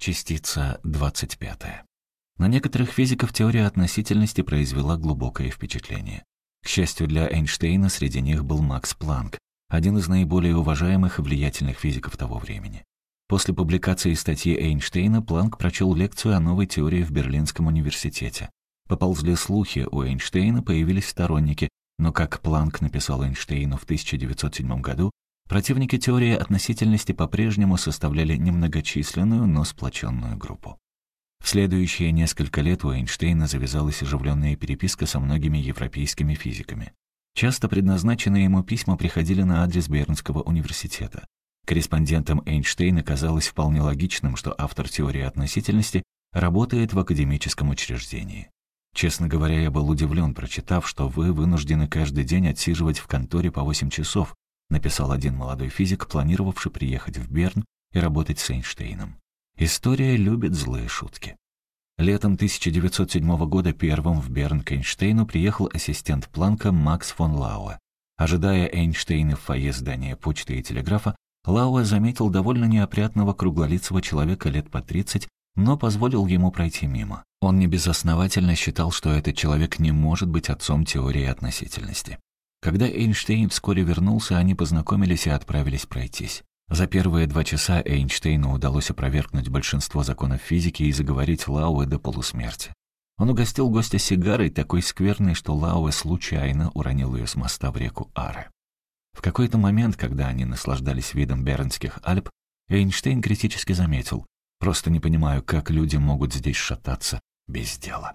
Частица 25. На некоторых физиков теория относительности произвела глубокое впечатление. К счастью для Эйнштейна, среди них был Макс Планк, один из наиболее уважаемых и влиятельных физиков того времени. После публикации статьи Эйнштейна Планк прочел лекцию о новой теории в Берлинском университете. Поползли слухи, у Эйнштейна появились сторонники, но, как Планк написал Эйнштейну в 1907 году, Противники теории относительности по-прежнему составляли немногочисленную, но сплоченную группу. В следующие несколько лет у Эйнштейна завязалась оживленная переписка со многими европейскими физиками. Часто предназначенные ему письма приходили на адрес Бернского университета. Корреспондентам Эйнштейна казалось вполне логичным, что автор теории относительности работает в академическом учреждении. Честно говоря, я был удивлен, прочитав, что вы вынуждены каждый день отсиживать в конторе по 8 часов, написал один молодой физик, планировавший приехать в Берн и работать с Эйнштейном. История любит злые шутки. Летом 1907 года первым в Берн к Эйнштейну приехал ассистент Планка Макс фон Лауэ. Ожидая Эйнштейна в фойе здания почты и телеграфа, Лауэ заметил довольно неопрятного круглолицего человека лет по 30, но позволил ему пройти мимо. Он небезосновательно считал, что этот человек не может быть отцом теории относительности. Когда Эйнштейн вскоре вернулся, они познакомились и отправились пройтись. За первые два часа Эйнштейну удалось опровергнуть большинство законов физики и заговорить Лауэ до полусмерти. Он угостил гостя сигарой, такой скверной, что Лауэ случайно уронил ее с моста в реку Аре. В какой-то момент, когда они наслаждались видом Бернских Альп, Эйнштейн критически заметил, «Просто не понимаю, как люди могут здесь шататься без дела».